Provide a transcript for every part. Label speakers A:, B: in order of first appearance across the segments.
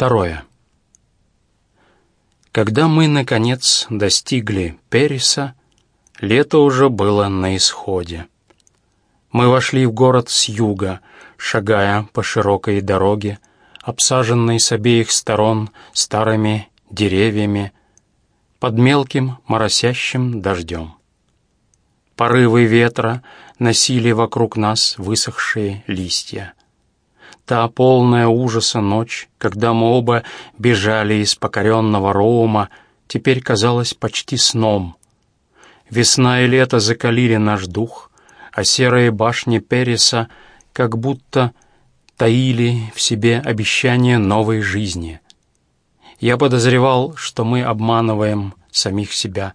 A: Второе. Когда мы, наконец, достигли Периса, лето уже было на исходе. Мы вошли в город с юга, шагая по широкой дороге, обсаженной с обеих сторон старыми деревьями, под мелким моросящим дождем. Порывы ветра носили вокруг нас высохшие листья. Та полная ужаса ночь, когда мы оба бежали из покоренного Роума, теперь казалась почти сном. Весна и лето закалили наш дух, а серые башни Переса как будто таили в себе обещание новой жизни. Я подозревал, что мы обманываем самих себя,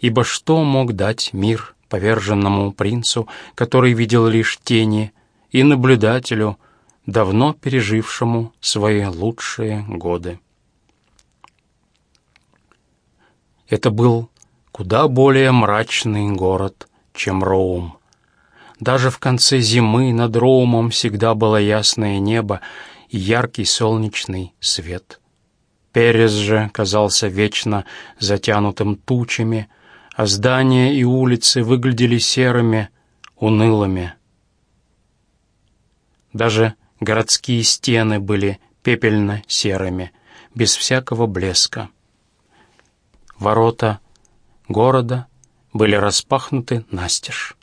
A: ибо что мог дать мир поверженному принцу, который видел лишь тени, и наблюдателю, давно пережившему свои лучшие годы. Это был куда более мрачный город, чем Роум. Даже в конце зимы над Роумом всегда было ясное небо и яркий солнечный свет. Перес же казался вечно затянутым тучами, а здания и улицы выглядели серыми, унылыми. Даже Городские стены были пепельно-серыми, без всякого блеска. Ворота города были распахнуты настежь.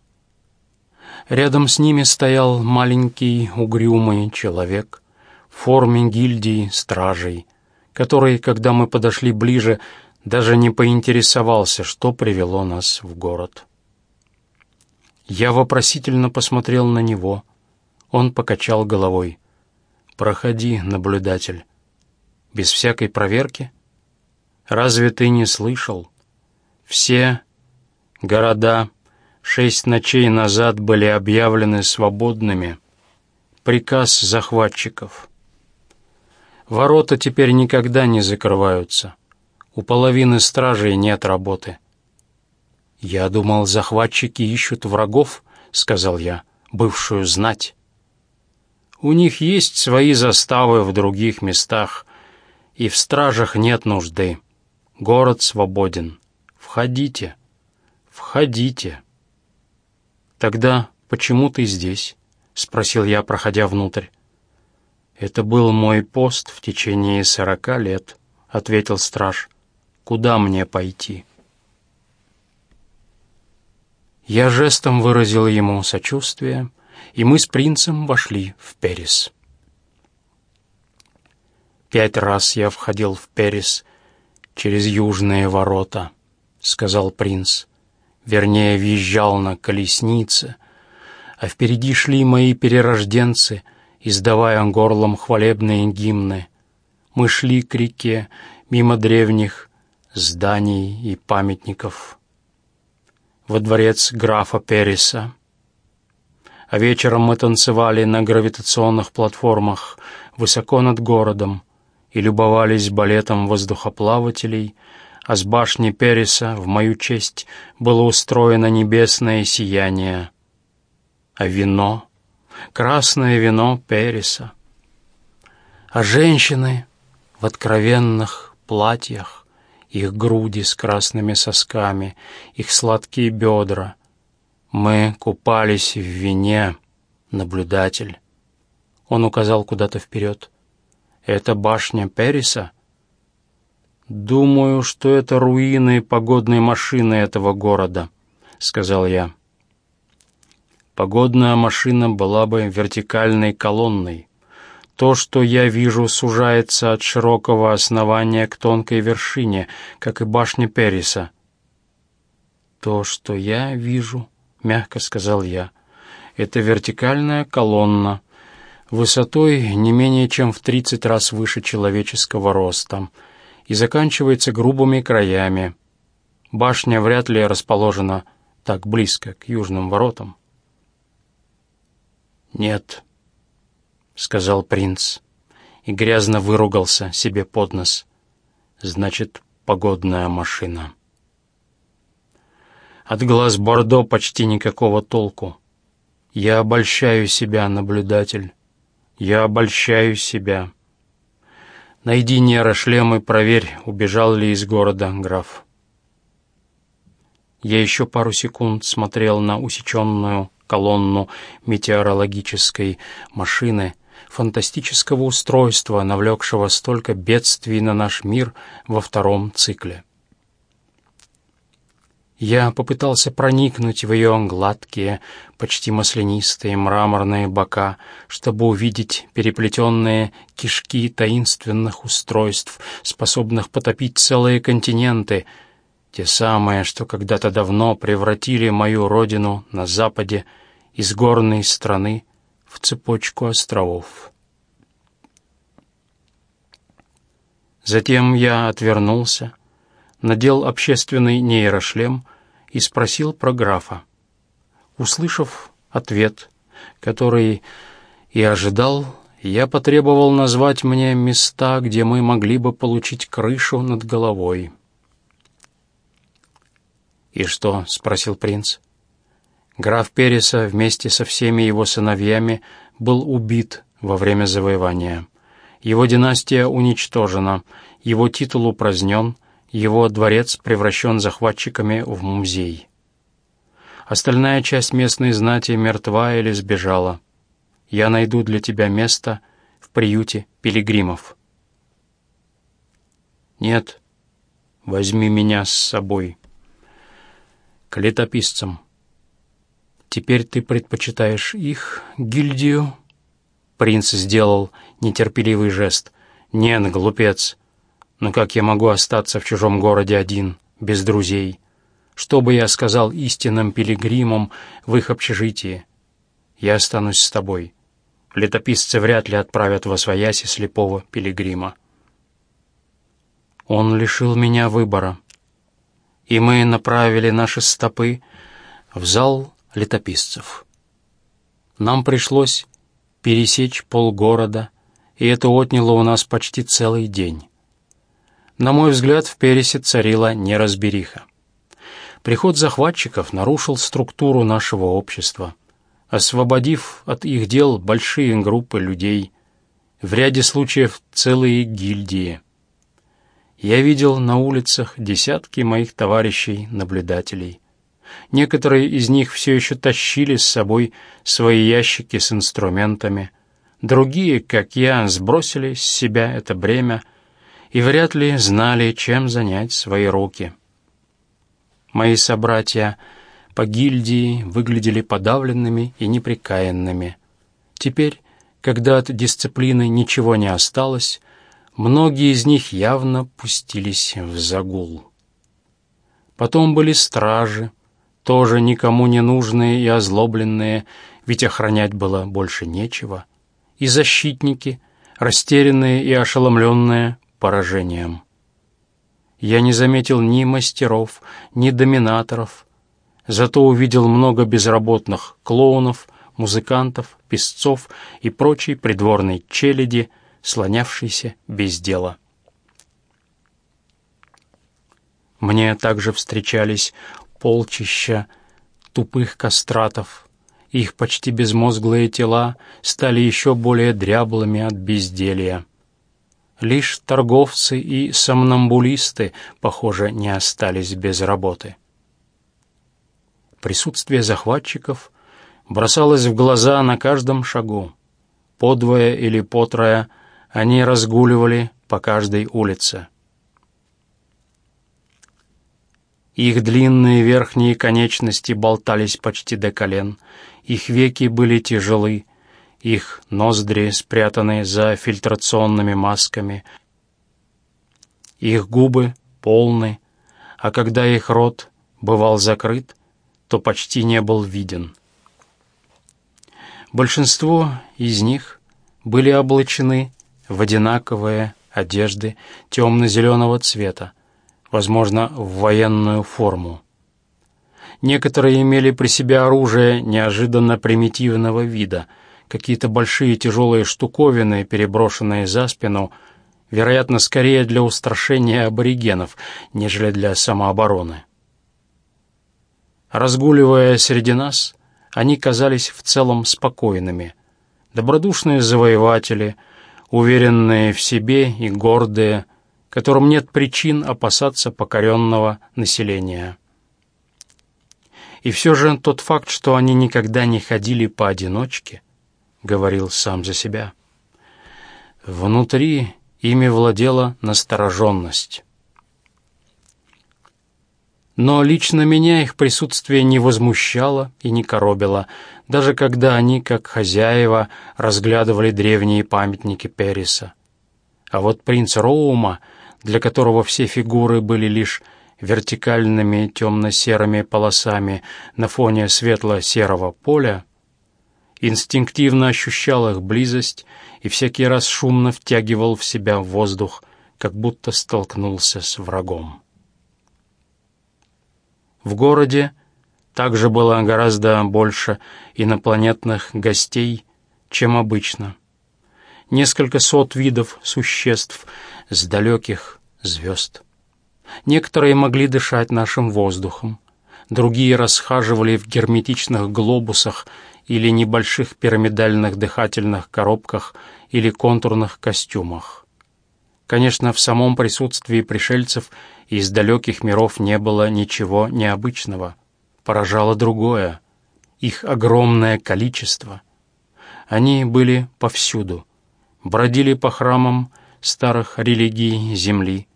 A: Рядом с ними стоял маленький угрюмый человек в форме гильдии стражей, который, когда мы подошли ближе, даже не поинтересовался, что привело нас в город. Я вопросительно посмотрел на него — он покачал головой. «Проходи, наблюдатель. Без всякой проверки? Разве ты не слышал? Все города шесть ночей назад были объявлены свободными. Приказ захватчиков. Ворота теперь никогда не закрываются. У половины стражей нет работы». «Я думал, захватчики ищут врагов», — сказал я, — «бывшую знать». У них есть свои заставы в других местах, и в стражах нет нужды. Город свободен. Входите, входите. Тогда почему ты здесь? Спросил я, проходя внутрь. Это был мой пост в течение сорока лет, ответил страж. Куда мне пойти? Я жестом выразил ему сочувствие, и мы с принцем вошли в Перес. «Пять раз я входил в Перес через южные ворота», — сказал принц. «Вернее, въезжал на колеснице, а впереди шли мои перерожденцы, издавая горлом хвалебные гимны. Мы шли к реке, мимо древних зданий и памятников. Во дворец графа Переса, а вечером мы танцевали на гравитационных платформах высоко над городом и любовались балетом воздухоплавателей, а с башни Переса в мою честь было устроено небесное сияние. А вино, красное вино Переса, а женщины в откровенных платьях, их груди с красными сосками, их сладкие бедра — мы купались в вине, наблюдатель. Он указал куда-то вперед. Это башня Периса? Думаю, что это руины погодной машины этого города, сказал я. Погодная машина была бы вертикальной колонной. То, что я вижу, сужается от широкого основания к тонкой вершине, как и башня Периса. То, что я вижу, — мягко сказал я. «Это вертикальная колонна, высотой не менее чем в тридцать раз выше человеческого роста и заканчивается грубыми краями. Башня вряд ли расположена так близко к южным воротам». «Нет», — сказал принц и грязно выругался себе под нос. «Значит, погодная машина». От глаз Бордо почти никакого толку. Я обольщаю себя, наблюдатель. Я обольщаю себя. Найди нейрошлем и проверь, убежал ли из города граф. Я еще пару секунд смотрел на усеченную колонну метеорологической машины, фантастического устройства, навлекшего столько бедствий на наш мир во втором цикле. Я попытался проникнуть в ее гладкие, почти маслянистые мраморные бока, чтобы увидеть переплетенные кишки таинственных устройств, способных потопить целые континенты, те самые, что когда-то давно превратили мою родину на западе из горной страны в цепочку островов. Затем я отвернулся, надел общественный нейрошлем и спросил про графа. Услышав ответ, который и ожидал, я потребовал назвать мне места, где мы могли бы получить крышу над головой. «И что?» — спросил принц. Граф Переса вместе со всеми его сыновьями был убит во время завоевания. Его династия уничтожена, его титул упразднен, его дворец превращен захватчиками в музей. Остальная часть местной знати мертва или сбежала. Я найду для тебя место в приюте пилигримов. Нет, возьми меня с собой. К летописцам. Теперь ты предпочитаешь их гильдию? Принц сделал нетерпеливый жест. «Нет, глупец, но как я могу остаться в чужом городе один, без друзей? Что бы я сказал истинным пилигримам в их общежитии? Я останусь с тобой. Летописцы вряд ли отправят во свояси слепого пилигрима. Он лишил меня выбора, и мы направили наши стопы в зал летописцев. Нам пришлось пересечь полгорода, и это отняло у нас почти целый день. На мой взгляд, в Пересе царила неразбериха. Приход захватчиков нарушил структуру нашего общества, освободив от их дел большие группы людей, в ряде случаев целые гильдии. Я видел на улицах десятки моих товарищей-наблюдателей. Некоторые из них все еще тащили с собой свои ящики с инструментами, другие, как я, сбросили с себя это бремя и вряд ли знали, чем занять свои руки. Мои собратья по гильдии выглядели подавленными и неприкаянными. Теперь, когда от дисциплины ничего не осталось, многие из них явно пустились в загул. Потом были стражи, тоже никому не нужные и озлобленные, ведь охранять было больше нечего, и защитники, растерянные и ошеломленные, поражением. Я не заметил ни мастеров, ни доминаторов, зато увидел много безработных клоунов, музыкантов, песцов и прочей придворной челяди, слонявшейся без дела. Мне также встречались полчища тупых кастратов, их почти безмозглые тела стали еще более дряблыми от безделья. Лишь торговцы и сомнамбулисты, похоже, не остались без работы. Присутствие захватчиков бросалось в глаза на каждом шагу. Подвое или потрое они разгуливали по каждой улице. Их длинные верхние конечности болтались почти до колен, их веки были тяжелы, их ноздри спрятаны за фильтрационными масками, их губы полны, а когда их рот бывал закрыт, то почти не был виден. Большинство из них были облачены в одинаковые одежды темно-зеленого цвета, возможно, в военную форму. Некоторые имели при себе оружие неожиданно примитивного вида — какие-то большие тяжелые штуковины, переброшенные за спину, вероятно, скорее для устрашения аборигенов, нежели для самообороны. Разгуливая среди нас, они казались в целом спокойными. Добродушные завоеватели, уверенные в себе и гордые, которым нет причин опасаться покоренного населения. И все же тот факт, что они никогда не ходили поодиночке, говорил сам за себя. Внутри ими владела настороженность. Но лично меня их присутствие не возмущало и не коробило, даже когда они, как хозяева, разглядывали древние памятники Периса. А вот принц Роума, для которого все фигуры были лишь вертикальными темно-серыми полосами на фоне светло-серого поля, инстинктивно ощущал их близость и всякий раз шумно втягивал в себя воздух, как будто столкнулся с врагом. В городе также было гораздо больше инопланетных гостей, чем обычно. Несколько сот видов существ с далеких звезд. Некоторые могли дышать нашим воздухом, другие расхаживали в герметичных глобусах или небольших пирамидальных дыхательных коробках или контурных костюмах. Конечно, в самом присутствии пришельцев из далеких миров не было ничего необычного. Поражало другое — их огромное количество. Они были повсюду, бродили по храмам старых религий Земли,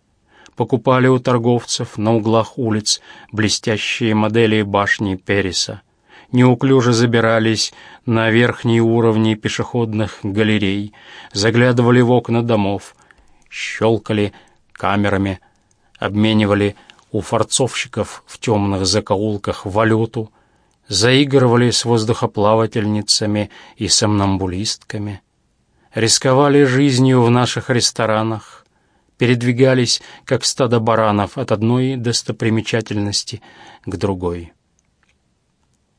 A: покупали у торговцев на углах улиц блестящие модели башни Периса, неуклюже забирались на верхние уровни пешеходных галерей, заглядывали в окна домов, щелкали камерами, обменивали у форцовщиков в темных закоулках валюту, заигрывали с воздухоплавательницами и сомнамбулистками, рисковали жизнью в наших ресторанах, передвигались, как стадо баранов, от одной достопримечательности к другой.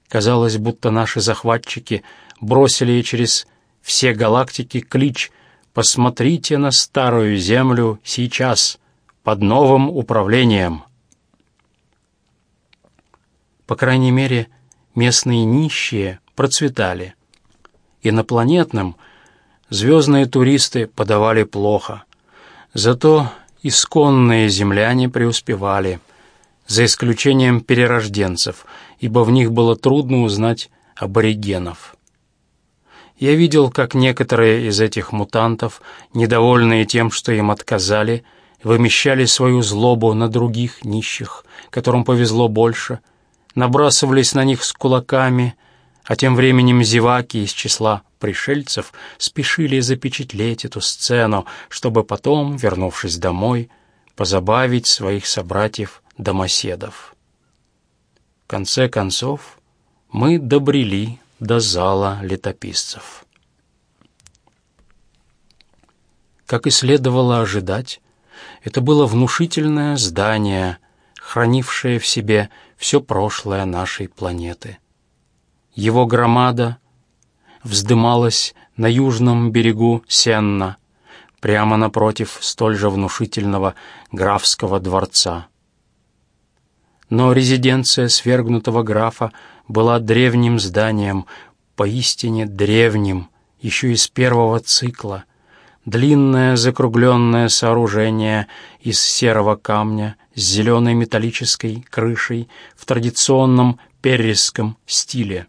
A: Казалось, будто наши захватчики бросили через все галактики клич «Посмотрите на старую Землю сейчас, под новым управлением». По крайней мере, местные нищие процветали. Инопланетным звездные туристы подавали плохо. Зато исконные земляне преуспевали, за исключением перерожденцев, ибо в них было трудно узнать аборигенов. Я видел, как некоторые из этих мутантов, недовольные тем, что им отказали, вымещали свою злобу на других нищих, которым повезло больше, набрасывались на них с кулаками, а тем временем зеваки из числа пришельцев спешили запечатлеть эту сцену, чтобы потом, вернувшись домой, позабавить своих собратьев-домоседов. В конце концов, мы добрели до зала летописцев. Как и следовало ожидать, это было внушительное здание, хранившее в себе все прошлое нашей планеты. Его громада вздымалась на южном берегу Сенна, прямо напротив столь же внушительного графского дворца. Но резиденция свергнутого графа была древним зданием, поистине древним, еще из первого цикла. Длинное закругленное сооружение из серого камня с зеленой металлической крышей в традиционном перрисском стиле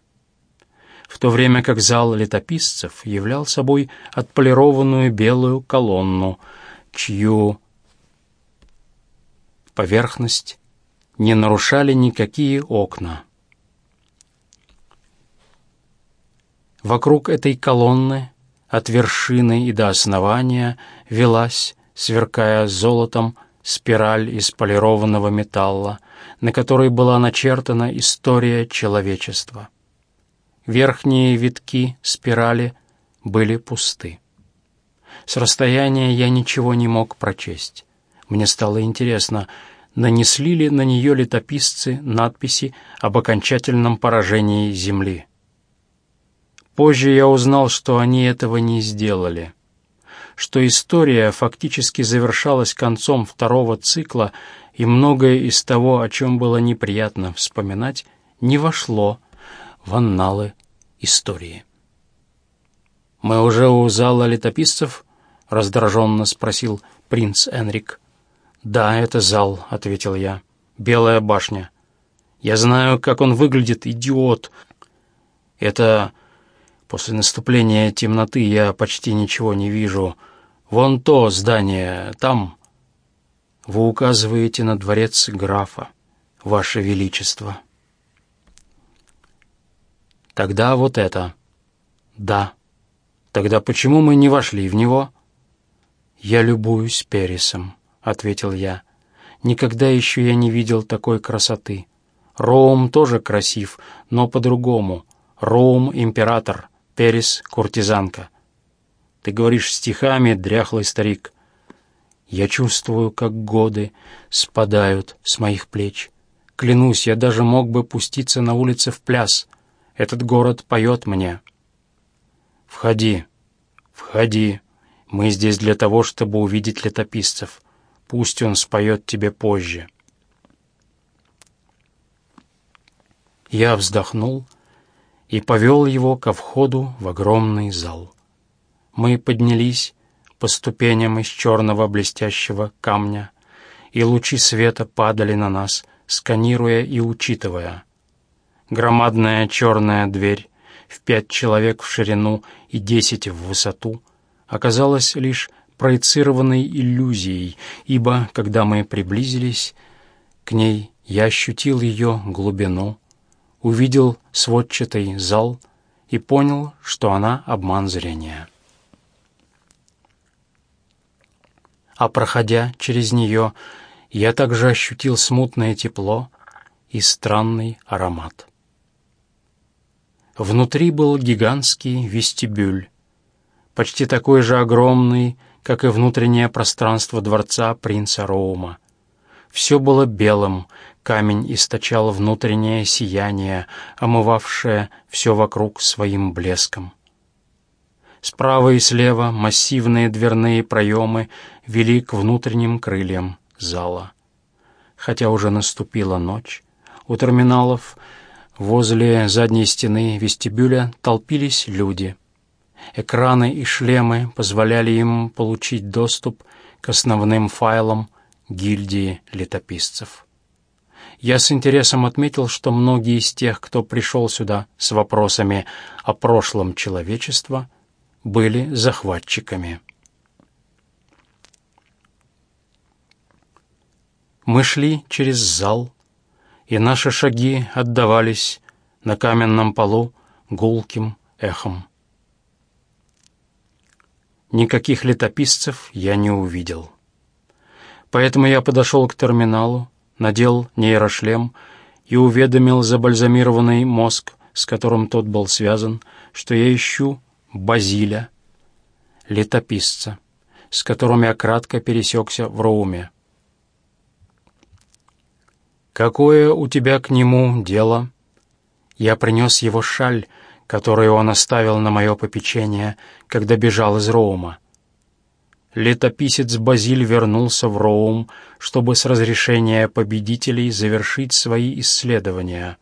A: в то время как зал летописцев являл собой отполированную белую колонну, чью поверхность не нарушали никакие окна. Вокруг этой колонны, от вершины и до основания, велась, сверкая золотом, спираль из полированного металла, на которой была начертана история человечества. Верхние витки спирали были пусты. С расстояния я ничего не мог прочесть. Мне стало интересно, нанесли ли на нее летописцы надписи об окончательном поражении Земли. Позже я узнал, что они этого не сделали, что история фактически завершалась концом второго цикла, и многое из того, о чем было неприятно вспоминать, не вошло в анналы истории. «Мы уже у зала летописцев?» — раздраженно спросил принц Энрик. «Да, это зал», — ответил я. «Белая башня. Я знаю, как он выглядит, идиот. Это после наступления темноты я почти ничего не вижу. Вон то здание, там...» «Вы указываете на дворец графа, ваше величество». «Тогда вот это». «Да». «Тогда почему мы не вошли в него?» «Я любуюсь Пересом», — ответил я. «Никогда еще я не видел такой красоты. Роум тоже красив, но по-другому. Роум — император, Перес — куртизанка». «Ты говоришь стихами, дряхлый старик». Я чувствую, как годы спадают с моих плеч. Клянусь, я даже мог бы пуститься на улице в пляс. Этот город поет мне. «Входи, входи», мы здесь для того, чтобы увидеть летописцев. Пусть он споет тебе позже». Я вздохнул и повел его ко входу в огромный зал. Мы поднялись по ступеням из черного блестящего камня, и лучи света падали на нас, сканируя и учитывая. Громадная черная дверь в пять человек в ширину и десять в высоту — оказалась лишь проецированной иллюзией, ибо, когда мы приблизились к ней, я ощутил ее глубину, увидел сводчатый зал и понял, что она обман зрения. А проходя через нее, я также ощутил смутное тепло и странный аромат. Внутри был гигантский вестибюль, почти такой же огромный, как и внутреннее пространство дворца принца Роума. Все было белым, камень источал внутреннее сияние, омывавшее все вокруг своим блеском. Справа и слева массивные дверные проемы вели к внутренним крыльям зала. Хотя уже наступила ночь, у терминалов возле задней стены вестибюля толпились люди — Экраны и шлемы позволяли им получить доступ к основным файлам гильдии летописцев. Я с интересом отметил, что многие из тех, кто пришел сюда с вопросами о прошлом человечества, были захватчиками. Мы шли через зал, и наши шаги отдавались на каменном полу гулким эхом. Никаких летописцев я не увидел. Поэтому я подошел к терминалу, надел нейрошлем и уведомил забальзамированный мозг, с которым тот был связан, что я ищу Базиля, летописца, с которым я кратко пересекся в Роуме. «Какое у тебя к нему дело?» Я принес его шаль, которую он оставил на мое попечение, когда бежал из Роума. Летописец Базиль вернулся в Роум, чтобы с разрешения победителей завершить свои исследования.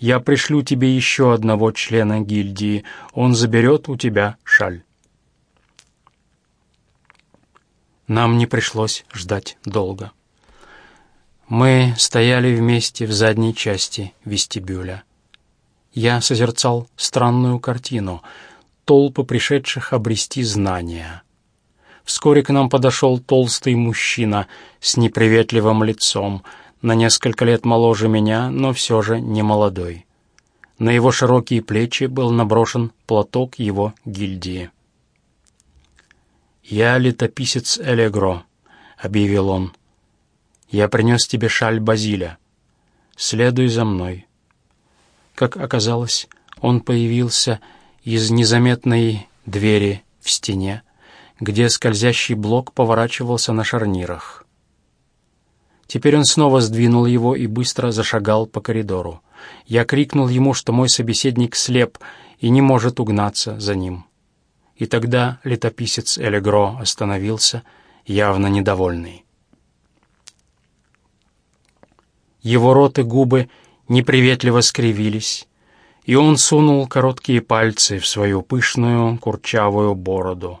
A: Я пришлю тебе еще одного члена гильдии, он заберет у тебя шаль. Нам не пришлось ждать долго. Мы стояли вместе в задней части вестибюля я созерцал странную картину — толпы пришедших обрести знания. Вскоре к нам подошел толстый мужчина с неприветливым лицом, на несколько лет моложе меня, но все же не молодой. На его широкие плечи был наброшен платок его гильдии. «Я летописец Элегро», — объявил он. «Я принес тебе шаль Базиля. Следуй за мной». Как оказалось, он появился из незаметной двери в стене, где скользящий блок поворачивался на шарнирах. Теперь он снова сдвинул его и быстро зашагал по коридору. Я крикнул ему, что мой собеседник слеп и не может угнаться за ним. И тогда летописец Элегро остановился, явно недовольный. Его рот и губы неприветливо скривились, и он сунул короткие пальцы в свою пышную курчавую бороду.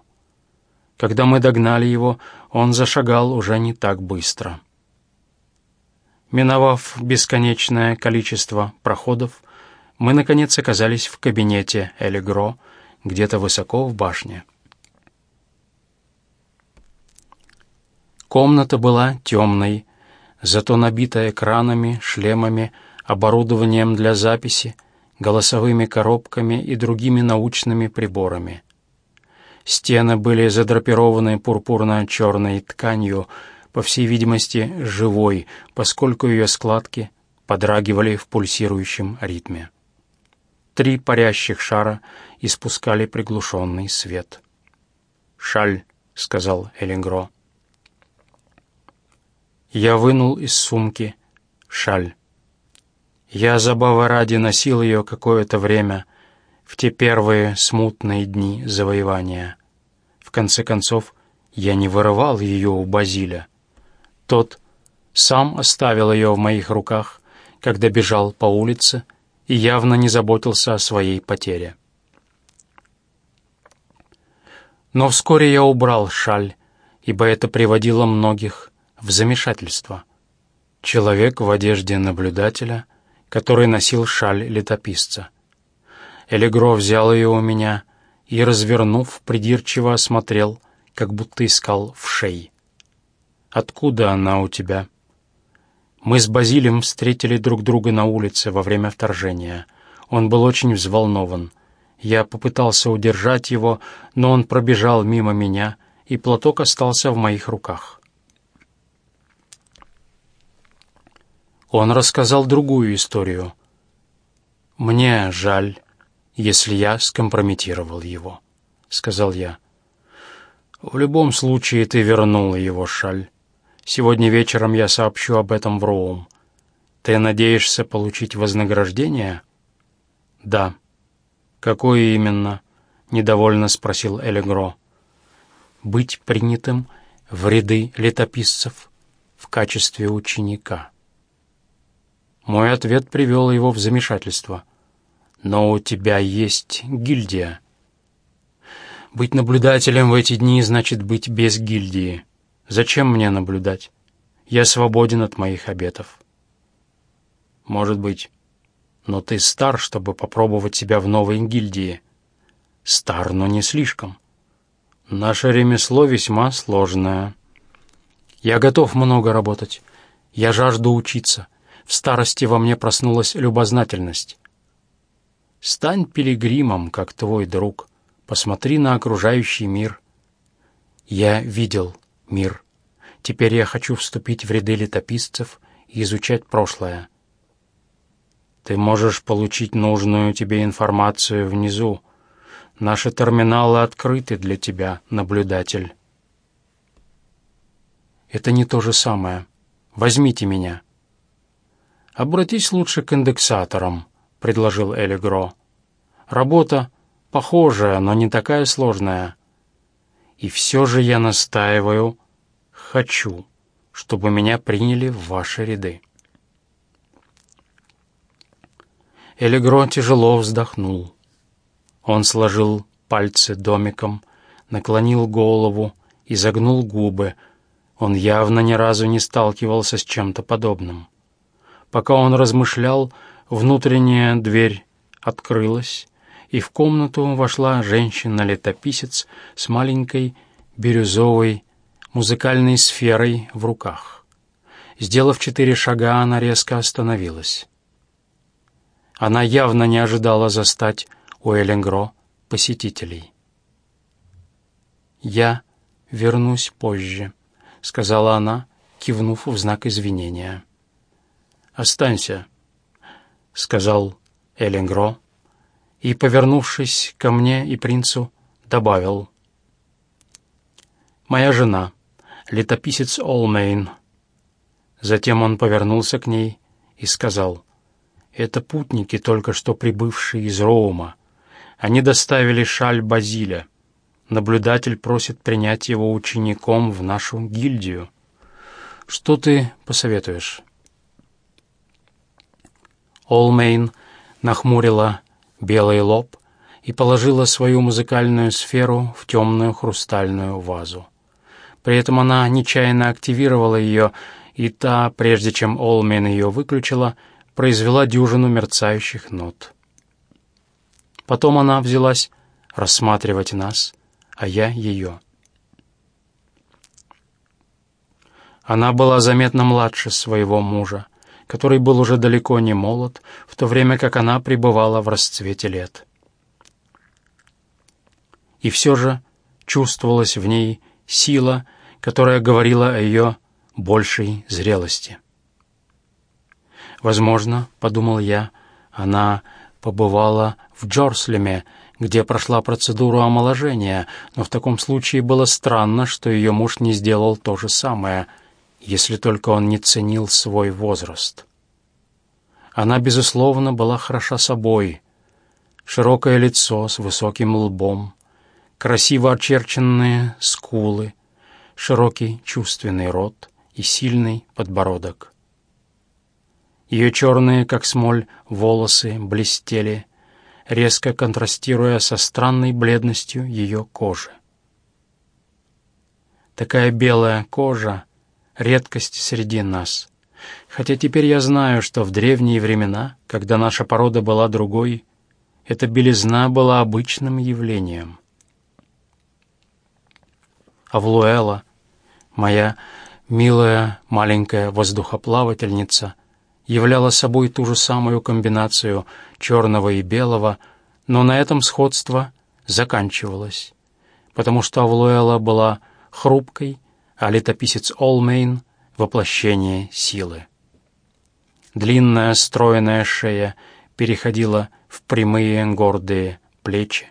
A: Когда мы догнали его, он зашагал уже не так быстро. Миновав бесконечное количество проходов, мы, наконец, оказались в кабинете Элигро, где-то высоко в башне. Комната была темной, зато набита экранами, шлемами, оборудованием для записи, голосовыми коробками и другими научными приборами. Стены были задрапированы пурпурно-черной тканью, по всей видимости, живой, поскольку ее складки подрагивали в пульсирующем ритме. Три парящих шара испускали приглушенный свет. «Шаль», — сказал Эллингро. Я вынул из сумки шаль. Я забава ради носил ее какое-то время, в те первые смутные дни завоевания. В конце концов, я не вырывал ее у Базиля. Тот сам оставил ее в моих руках, когда бежал по улице, и явно не заботился о своей потере. Но вскоре я убрал шаль, ибо это приводило многих в замешательство. Человек в одежде наблюдателя, который носил шаль летописца. Элегро взял ее у меня и, развернув, придирчиво осмотрел, как будто искал в шее. «Откуда она у тебя?» Мы с Базилием встретили друг друга на улице во время вторжения. Он был очень взволнован. Я попытался удержать его, но он пробежал мимо меня, и платок остался в моих руках. Он рассказал другую историю. «Мне жаль, если я скомпрометировал его», — сказал я. «В любом случае ты вернул его, Шаль. Сегодня вечером я сообщу об этом в Роум. Ты надеешься получить вознаграждение? Да. Какое именно? Недовольно спросил Элегро. Быть принятым в ряды летописцев в качестве ученика. Мой ответ привел его в замешательство. «Но у тебя есть гильдия». «Быть наблюдателем в эти дни значит быть без гильдии», Зачем мне наблюдать? Я свободен от моих обетов. Может быть, но ты стар, чтобы попробовать себя в новой гильдии. Стар, но не слишком. Наше ремесло весьма сложное. Я готов много работать. Я жажду учиться. В старости во мне проснулась любознательность. Стань пилигримом, как твой друг. Посмотри на окружающий мир. Я видел мир. Теперь я хочу вступить в ряды летописцев и изучать прошлое. Ты можешь получить нужную тебе информацию внизу. Наши терминалы открыты для тебя, наблюдатель. Это не то же самое. Возьмите меня. Обратись лучше к индексаторам, предложил Элигро. Работа похожая, но не такая сложная. И все же я настаиваю, хочу, чтобы меня приняли в ваши ряды. Элегро тяжело вздохнул. Он сложил пальцы домиком, наклонил голову и загнул губы. Он явно ни разу не сталкивался с чем-то подобным. Пока он размышлял, внутренняя дверь открылась, и в комнату вошла женщина-летописец с маленькой бирюзовой музыкальной сферой в руках. Сделав четыре шага, она резко остановилась. Она явно не ожидала застать у Эллингро посетителей. «Я вернусь позже», — сказала она, кивнув в знак извинения. «Останься», — сказал Эллингро, и, повернувшись ко мне и принцу, добавил. «Моя жена, летописец Олмейн». Затем он повернулся к ней и сказал, «Это путники, только что прибывшие из Роума. Они доставили шаль Базиля. Наблюдатель просит принять его учеником в нашу гильдию. Что ты посоветуешь?» Олмейн нахмурила белый лоб и положила свою музыкальную сферу в темную хрустальную вазу. При этом она нечаянно активировала ее, и та, прежде чем Олмен ее выключила, произвела дюжину мерцающих нот. Потом она взялась рассматривать нас, а я ее. Она была заметно младше своего мужа, который был уже далеко не молод, в то время как она пребывала в расцвете лет. И все же чувствовалась в ней сила, которая говорила о ее большей зрелости. Возможно, — подумал я, — она побывала в Джорслеме, где прошла процедуру омоложения, но в таком случае было странно, что ее муж не сделал то же самое — если только он не ценил свой возраст. Она, безусловно, была хороша собой. Широкое лицо с высоким лбом, красиво очерченные скулы, широкий чувственный рот и сильный подбородок. Ее черные, как смоль, волосы блестели, резко контрастируя со странной бледностью ее кожи. Такая белая кожа — редкость среди нас. Хотя теперь я знаю, что в древние времена, когда наша порода была другой, эта белизна была обычным явлением. Авлуэла, моя милая маленькая воздухоплавательница, являла собой ту же самую комбинацию черного и белого, но на этом сходство заканчивалось, потому что Авлуэла была хрупкой а летописец Олмейн — воплощение силы. Длинная стройная шея переходила в прямые гордые плечи.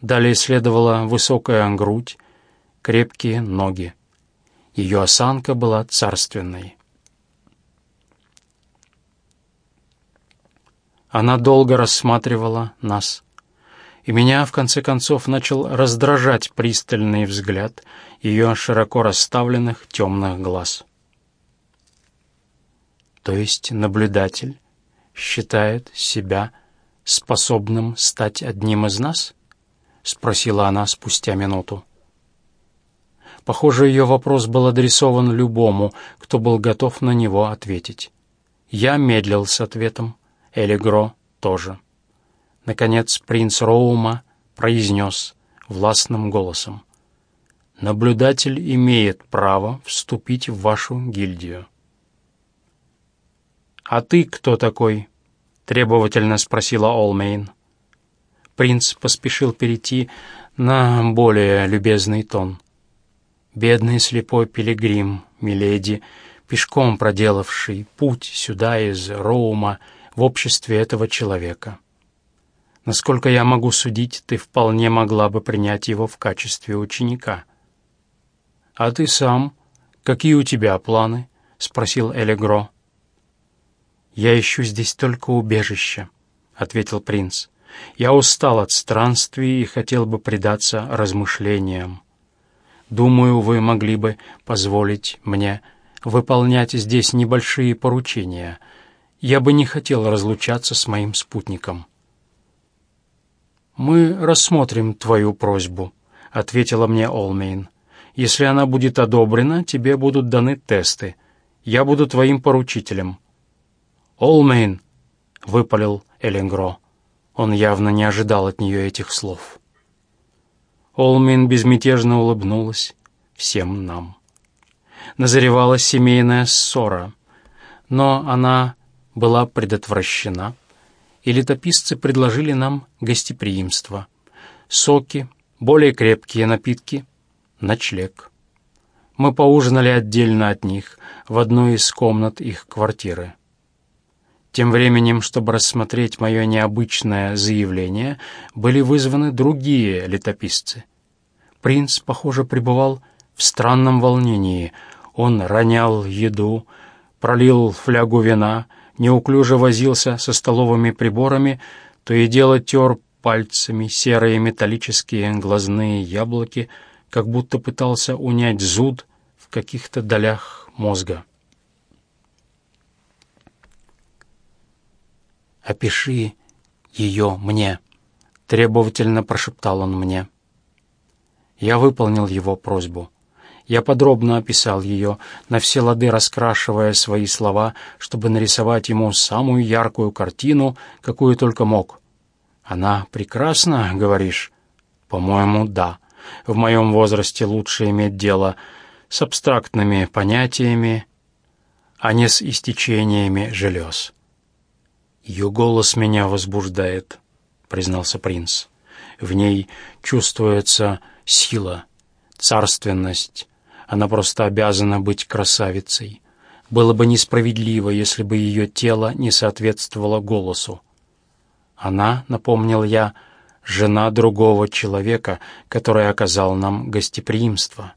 A: Далее следовала высокая грудь, крепкие ноги. Ее осанка была царственной. Она долго рассматривала нас — и меня, в конце концов, начал раздражать пристальный взгляд ее широко расставленных темных глаз. То есть наблюдатель считает себя способным стать одним из нас? — спросила она спустя минуту. Похоже, ее вопрос был адресован любому, кто был готов на него ответить. Я медлил с ответом, Элигро тоже. Наконец принц Роума произнес властным голосом. «Наблюдатель имеет право вступить в вашу гильдию». «А ты кто такой?» — требовательно спросила Олмейн. Принц поспешил перейти на более любезный тон. «Бедный слепой пилигрим, миледи, пешком проделавший путь сюда из Роума в обществе этого человека». Насколько я могу судить, ты вполне могла бы принять его в качестве ученика. А ты сам? Какие у тебя планы? спросил Элегро. Я ищу здесь только убежище, ответил принц. Я устал от странствий и хотел бы предаться размышлениям. Думаю, вы могли бы позволить мне выполнять здесь небольшие поручения. Я бы не хотел разлучаться с моим спутником. «Мы рассмотрим твою просьбу», — ответила мне Олмейн. «Если она будет одобрена, тебе будут даны тесты. Я буду твоим поручителем». «Олмейн!» — выпалил Эленгро. Он явно не ожидал от нее этих слов. Олмейн безмятежно улыбнулась всем нам. Назревалась семейная ссора, но она была предотвращена — и летописцы предложили нам гостеприимство. Соки, более крепкие напитки, ночлег. Мы поужинали отдельно от них, в одной из комнат их квартиры. Тем временем, чтобы рассмотреть мое необычное заявление, были вызваны другие летописцы. Принц, похоже, пребывал в странном волнении. Он ронял еду, пролил флягу вина — неуклюже возился со столовыми приборами, то и дело тер пальцами серые металлические глазные яблоки, как будто пытался унять зуд в каких-то долях мозга. «Опиши ее мне», — Требовательно прошептал он мне. Я выполнил его просьбу. Я подробно описал ее, на все лады раскрашивая свои слова, чтобы нарисовать ему самую яркую картину, какую только мог. «Она прекрасна, говоришь?» «По-моему, да. В моем возрасте лучше иметь дело с абстрактными понятиями, а не с истечениями желез». «Ее голос меня возбуждает», — признался принц. «В ней чувствуется сила, царственность, она просто обязана быть красавицей. Было бы несправедливо, если бы ее тело не соответствовало голосу. Она, напомнил я, жена другого человека, который оказал нам гостеприимство.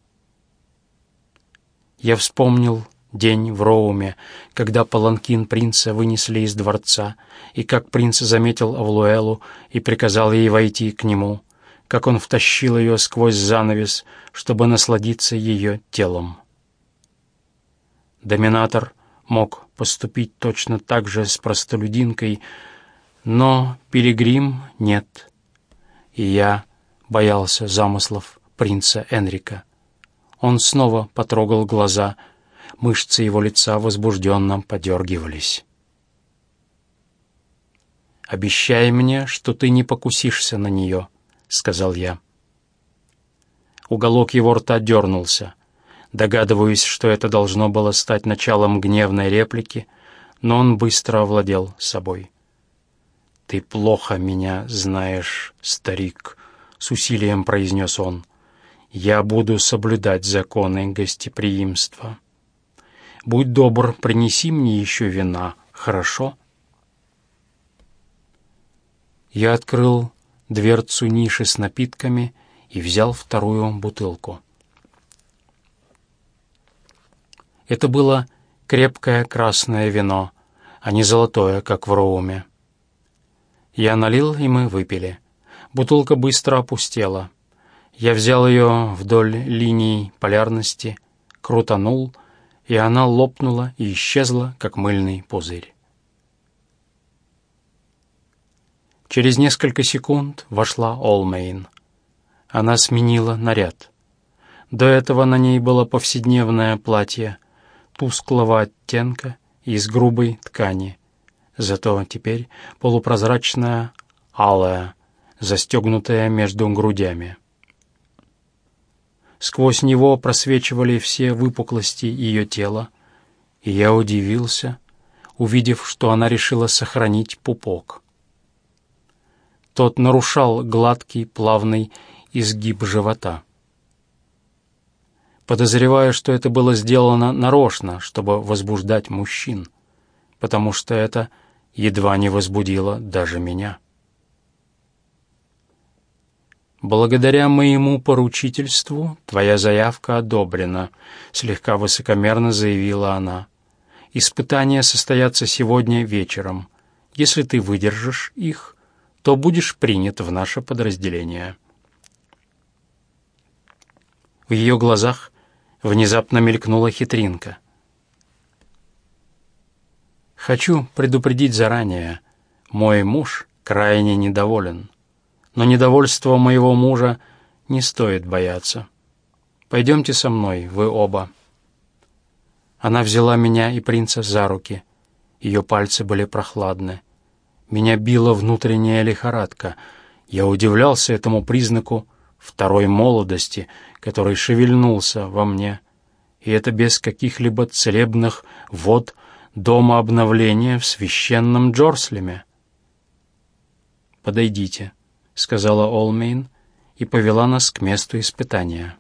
A: Я вспомнил день в Роуме, когда паланкин принца вынесли из дворца, и как принц заметил Авлуэлу и приказал ей войти к нему — как он втащил ее сквозь занавес, чтобы насладиться ее телом. Доминатор мог поступить точно так же с простолюдинкой, но пилигрим нет, и я боялся замыслов принца Энрика. Он снова потрогал глаза, мышцы его лица возбужденно подергивались. «Обещай мне, что ты не покусишься на нее», — сказал я. Уголок его рта дернулся. Догадываюсь, что это должно было стать началом гневной реплики, но он быстро овладел собой. «Ты плохо меня знаешь, старик», — с усилием произнес он. «Я буду соблюдать законы гостеприимства. Будь добр, принеси мне еще вина, хорошо?» Я открыл дверцу ниши с напитками и взял вторую бутылку. Это было крепкое красное вино, а не золотое, как в Роуме. Я налил, и мы выпили. Бутылка быстро опустела. Я взял ее вдоль линий полярности, крутанул, и она лопнула и исчезла, как мыльный пузырь. Через несколько секунд вошла Олмейн. Она сменила наряд. До этого на ней было повседневное платье тусклого оттенка из грубой ткани. Зато теперь полупрозрачное алое, застегнутое между грудями. Сквозь него просвечивали все выпуклости ее тела, и я удивился, увидев, что она решила сохранить пупок. Тот нарушал гладкий, плавный изгиб живота. Подозреваю, что это было сделано нарочно, чтобы возбуждать мужчин, потому что это едва не возбудило даже меня. «Благодаря моему поручительству твоя заявка одобрена», — слегка высокомерно заявила она. «Испытания состоятся сегодня вечером. Если ты выдержишь их, то будешь принят в наше подразделение». В ее глазах внезапно мелькнула хитринка. «Хочу предупредить заранее. Мой муж крайне недоволен. Но недовольство моего мужа не стоит бояться. Пойдемте со мной, вы оба». Она взяла меня и принца за руки. Ее пальцы были прохладны. Меня била внутренняя лихорадка. Я удивлялся этому признаку второй молодости, который шевельнулся во мне. И это без каких-либо целебных вод дома обновления в священном Джорслеме. «Подойдите», — сказала Олмейн и повела нас к месту испытания.